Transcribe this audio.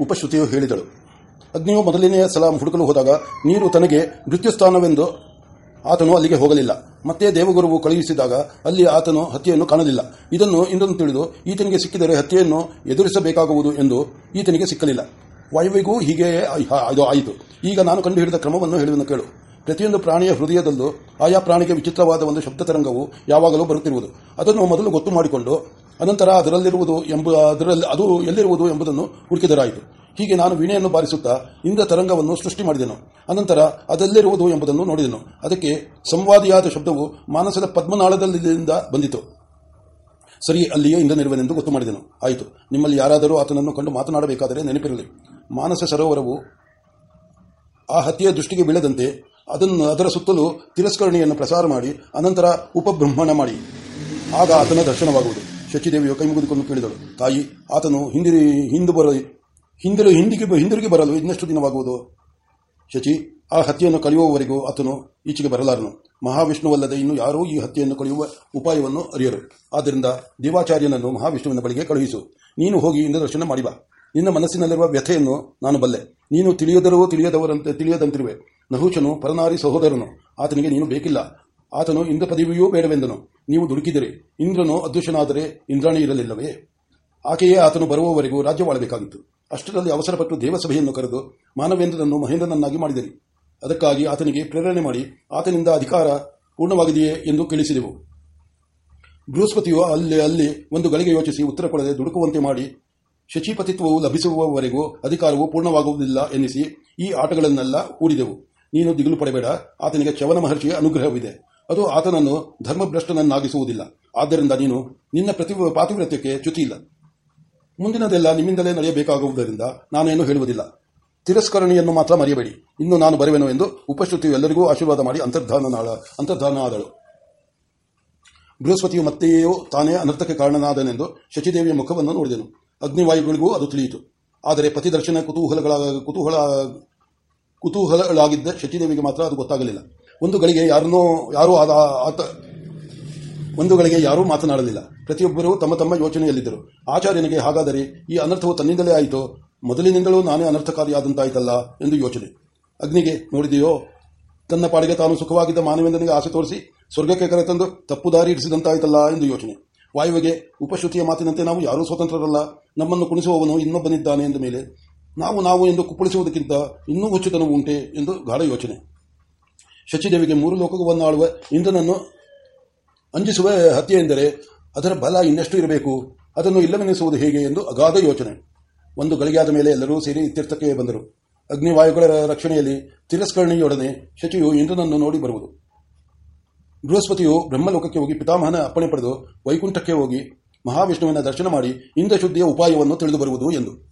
ಉಪಶ್ರುತಿಯು ಹೇಳಿದಳು. ಅಗ್ನಿಯು ಮೊದಲನೆಯ ಸಲ ಹುಡುಕಲು ಹೋದಾಗ ನೀರು ತನಗೆ ಮೃತ್ಯುಸ್ಥಾನವೆಂದು ಆತನು ಅಲ್ಲಿಗೆ ಹೋಗಲಿಲ್ಲ. ಮತ್ತೆ ದೇವಗುರುವು ಕಳುಹಿಸಿದಾಗ ಅಲ್ಲಿ ಆತನು ಹತ್ಯೆಯನ್ನು ಕಾಣಲಿಲ್ಲ. ಇದನ್ನು ಇಂದನ್ನು ತಿಳಿದು, ಈತನಿಗೆ ಸಿಕ್ಕಿದರೆ ಹತ್ಯೆಯನ್ನು ಎದುರಿಸಬೇಕಾಗುವುದು ಎಂದು ಈತನಿಗೆ ಸಿಕ್ಕಲಿಲ್ಲ. ವಾಯುವಿಗೂ ಹೀಗೆ ಅದು ಆಯಿತು. ಈಗ ನಾನು ಕಂಡುಹಿಡಿದ ಕ್ರಮವನ್ನು ಹೇಳುವುದನ್ನು ಕೇಳು. ಪ್ರತಿಯೊಂದು ಪ್ರಾಣಿಯ ಹೃದಯದಲ್ಲೂ ಆಯಾ ಪ್ರಾಣಿಗೆ ವಿಚಿತ್ರವಾದ ಒಂದು ಶಬ್ದ ತರಂಗವು ಯಾವಾಗಲೂ ಬರುತ್ತಿರುವುದು. ಅದನ್ನು ಮೊದಲು ಗೊತ್ತು ಮಾಡಿಕೊಂಡು ಅನಂತರ ಅದರಲ್ಲಿರುವುದು ಎಂಬ, ಅದರಲ್ಲಿ, ಅದು ಎಲ್ಲಿರುವುದು ಎಂಬುದನ್ನು ಹುಡುಕಿದರಾಯಿತು. ಹೀಗೆ ನಾನು ವೀಣೆಯನ್ನು ಬಾರಿಸುತ್ತಾ ಇಂದ್ರ ತರಂಗವನ್ನು ಸೃಷ್ಟಿ ಮಾಡಿದೆನು. ಅನಂತರ ಅದೆಲ್ಲಿರುವುದು ಎಂಬುದನ್ನು ನೋಡಿದೆನು. ಅದಕ್ಕೆ ಸಂವಾದಿಯಾದ ಶಬ್ದವು ಮಾನಸದ ಪದ್ಮನಾಳದಲ್ಲಿಂದ ಬಂದಿತು. ಸರಿ, ಅಲ್ಲಿಯೇ ಇಂದ್ರನಿರುವನೆಂದು ಗೊತ್ತು ಮಾಡಿದೆನು. ಆಯಿತು. ನಿಮ್ಮಲ್ಲಿ ಯಾರಾದರೂ ಆತನನ್ನು ಕಂಡು ಮಾತನಾಡಬೇಕಾದರೆ ನೆನಪಿರಲಿ. ಮಾನಸ ಸರೋವರವು ಆ ಹತ್ಯೆಯ ದೃಷ್ಟಿಗೆ ಬೀಳದಂತೆ ಅದನ್ನು ಅದರ ಸುತ್ತಲೂ ತಿರಸ್ಕರಣೆಯನ್ನು ಪ್ರಸಾರ ಮಾಡಿ, ಅನಂತರ ಉಪಬ್ರಹ್ಮಣ ಮಾಡಿ. ಆಗ ಆತನ ದರ್ಶನವಾಗುವುದು. ಶಚಿದೇವಿಯು ಕೈಮುಗಿದುಕೊಂಡು ಕೇಳಿದಳು. ತಾಯಿ, ಆತನು ಹಿಂದಿರಿ, ಹಿಂದೆ ಬರ ಹಿಂದಿರು, ಹಿಂದಿಗೆ ಹಿಂದಿರುಗಿ ಬರಲು ಇನ್ನಷ್ಟು ದಿನವಾಗುವುದು? ಶಚಿ, ಆ ಹತ್ಯೆಯನ್ನು ಕಳೆಯುವವರೆಗೂ ಆತನು ಈಚೆಗೆ ಬರಲಾರನು. ಮಹಾವಿಷ್ಣುವಲ್ಲದೆ ಇನ್ನು ಯಾರೂ ಈ ಹತ್ಯೆಯನ್ನು ಕಳೆಯುವ ಉಪಾಯವನ್ನು ಅರಿಯರು. ಆದ್ದರಿಂದ ದೇವಾಚಾರ್ಯನನ್ನು ಮಹಾವಿಷ್ಣುವಿನ ಬಳಿಗೆ ಕಳುಹಿಸು. ನೀನು ಹೋಗಿ ಇಂದ್ರ ದರ್ಶನ ಬಾ. ನಿನ್ನ ಮನಸ್ಸಿನಲ್ಲಿರುವ ವ್ಯಥೆಯನ್ನು ನಾನು ಬಲ್ಲೆ. ನೀನು ತಿಳಿಯದರೂ ತಿಳಿಯದವರಂತೆ, ತಿಳಿಯದಂತಿರುವೆ. ನಹುಶನು ಪರನಾರಿ ಸಹೋದರನು. ಆತನಿಗೆ ನೀನು ಬೇಕಿಲ್ಲ. ಆತನು ಇಂದ್ರ ಪದವಿಯೂ ಬೇಡವೆಂದನು. ನೀವು ದುಡುಕಿದರೆ, ಇಂದ್ರನು ಅದೃಶ್ಯನಾದರೆ ಇಂದ್ರಾಣಿ ಇರಲಿಲ್ಲವೇ? ಆಕೆಯೇ ಆತನು ಬರುವವರೆಗೂ ರಾಜ್ಯವಾಳಬೇಕಾಗಿತ್ತು ಅಷ್ಟರಲ್ಲಿ ಅವಸರಪಟ್ಟು ದೇವಸಭೆಯನ್ನು ಕರೆದು ಮಾನವೇಂದ್ರನನ್ನು ಮಹೇಂದ್ರನನ್ನಾಗಿ ಮಾಡಿದರು ಅದಕ್ಕಾಗಿ ಆತನಿಗೆ ಪ್ರೇರಣೆ ಮಾಡಿ ಆತನಿಂದ ಅಧಿಕಾರ ಪೂರ್ಣವಾಗಿದೆಯೇ ಎಂದು ಕೇಳಿಸಿದೆವು. ಬೃಹಸ್ಪತಿಯು ಅಲ್ಲಿ ಅಲ್ಲಿ ಒಂದು ಗಳಿಗೆ ಯೋಚಿಸಿ ಉತ್ತರ ಕೊಡದೆ ದುಡುಕುವಂತೆ ಮಾಡಿ ಶಚಿಪತಿತ್ವವು ಲಭಿಸುವವರೆಗೂ ಅಧಿಕಾರವು ಪೂರ್ಣವಾಗುವುದಿಲ್ಲ ಎನ್ನಿಸಿ ಈ ಆಟಗಳನ್ನೆಲ್ಲ ಕೂಡಿದೆವು ನೀನು ದಿಗಿಲು ಪಡೆಬೇಡ. ಆತನಿಗೆ ಚವನ ಮಹರ್ಷಿಯ ಅನುಗ್ರಹವಿದೆ. ಅದು ಆತನನ್ನು ಧರ್ಮಭ್ರಷ್ಟನನ್ನಾಗಿಸುವುದಿಲ್ಲ. ಆದ್ದರಿಂದ ನೀನು ನಿನ್ನ ಪ್ರತಿ ಪಾತಿವ್ರತ್ಯಕ್ಕೆ ಚ್ಯುತಿಯಿಲ್ಲ. ಮುಂದಿನದೆಲ್ಲ ನಿಮ್ಮಿಂದಲೇ ನಡೆಯಬೇಕಾಗುವುದರಿಂದ ನಾನೇನು ಹೇಳುವುದಿಲ್ಲ. ತಿರಸ್ಕರಣೆಯನ್ನು ಮಾತ್ರ ಮರೆಯಬೇಡಿ. ಇನ್ನು ನಾನು ಬರುವೆನು ಎಂದು ಉಪಶ್ರುತಿಯು ಎಲ್ಲರಿಗೂ ಆಶೀರ್ವಾದ ಮಾಡಿ ಅಂತರ್ಧಾನ ಅಂತರ್ಧಾನ ಆದಳು ಬೃಹಸ್ಪತಿಯು ಮತ್ತೆಯೋ ತಾನೇ ಅನರ್ಥಕ್ಕೆ ಕಾರಣನಾದನೆಂದು ಶಚಿದೇವಿಯ ಮುಖವನ್ನು ನೋಡಿದೆನು. ಅಗ್ನಿವಾಯುಗಳಿಗೂ ಅದು ತಿಳಿಯಿತು. ಆದರೆ ಪತಿದರ್ಶನ ಕುತೂಹಲಗಳ ಕುತೂಹಲ, ಕುತೂಹಲಗಳಾಗಿದ್ದ ಶಚಿದೇವಿಗೆ ಮಾತ್ರ ಅದು ಗೊತ್ತಾಗಲಿಲ್ಲ. ಒಂದು ಗಳಿಗೆ ಯಾರನ್ನೂ, ಯಾರೂ ಆತ ಒಂದು ಗಳಿಗೆ ಯಾರೂ ಮಾತನಾಡಲಿಲ್ಲ. ಪ್ರತಿಯೊಬ್ಬರೂ ತಮ್ಮ ತಮ್ಮ ಯೋಚನೆಯಲ್ಲಿದ್ದರು. ಆಚಾರ್ಯನಿಗೆ ಹಾಗಾದರೆ ಈ ಅನರ್ಥವು ತನ್ನಿಂದಲೇ ಆಯಿತು? ಮೊದಲಿನಿಂದಲೂ ನಾನೇ ಅನರ್ಥಕಾರಿಯಾದಂತಾಯ್ತಲ್ಲ ಎಂದು ಯೋಚನೆ. ಅಗ್ನಿಗೆ, ನೋಡಿದೆಯೋ? ತನ್ನ ಪಾಡಿಗೆ ತಾನು ಸುಖವಾಗಿದ್ದ ಮಾನವೇಂದ್ರನಿಗೆ ಆಸೆ ತೋರಿಸಿ ಸ್ವರ್ಗಕ್ಕೆ ಕರೆತಂದು ತಪ್ಪು ದಾರಿ ಇರಿಸಿದಂತಾಯ್ತಲ್ಲ ಎಂದು ಯೋಚನೆ. ವಾಯುವಿಗೆ, ಉಪಶ್ರುತಿಯ ಮಾತಿನಂತೆ ನಾವು ಯಾರೂ ಸ್ವತಂತ್ರರಲ್ಲ. ನಮ್ಮನ್ನು ಕುಣಿಸುವವನು ಇನ್ನೊಬ್ಬನಿದ್ದಾನೆ ಎಂದ ಮೇಲೆ, ನಾವು ನಾವು ಎಂದು ಕುಪ್ಪಳಿಸುವುದಕ್ಕಿಂತ ಇನ್ನೂ ಹುಚ್ಚುತನವು ಉಂಟೆ ಎಂದು ಗಾಢ ಯೋಚನೆ. ಶಚಿದೇವಿಗೆ ಮೂರು ಲೋಕವನ್ನಾಳುವ ಇಂದ್ರನನ್ನು ಅಂಜಿಸುವ ಹತ್ಯೆ ಎಂದರೆ ಅದರ ಬಲ ಇನ್ನಷ್ಟು ಇರಬೇಕು. ಅದನ್ನು ಇಲ್ಲವೆನಿಸುವುದು ಹೇಗೆ ಎಂದು ಅಗಾಧ ಯೋಚನೆ. ಒಂದು ಗಳಿಗೆಯಾದ ಮೇಲೆ ಎಲ್ಲರೂ ಸೇರಿ ತೀರ್ಥಕ್ಕೆ ಬಂದರು. ಅಗ್ನಿವಾಯುಗಳ ರಕ್ಷಣೆಯಲ್ಲಿ ತಿರಸ್ಕರಣೆಯೊಡನೆ ಶಚಿಯು ಇಂದ್ರನನ್ನು ನೋಡಿ ಬರುವುದು. ಬೃಹಸ್ಪತಿಯು ಬ್ರಹ್ಮಲೋಕಕ್ಕೆ ಹೋಗಿ ಪಿತಾಮಹನ ಅಪ್ಪಣೆ ಪಡೆದು ವೈಕುಂಠಕ್ಕೆ ಹೋಗಿ ಮಹಾವಿಷ್ಣುವಿನ ದರ್ಶನ ಮಾಡಿ ಇಂದ್ರಶುದ್ಧಿಯ ಉಪಾಯವನ್ನು ತಿಳಿದು ಬರುವುದು ಎಂದು.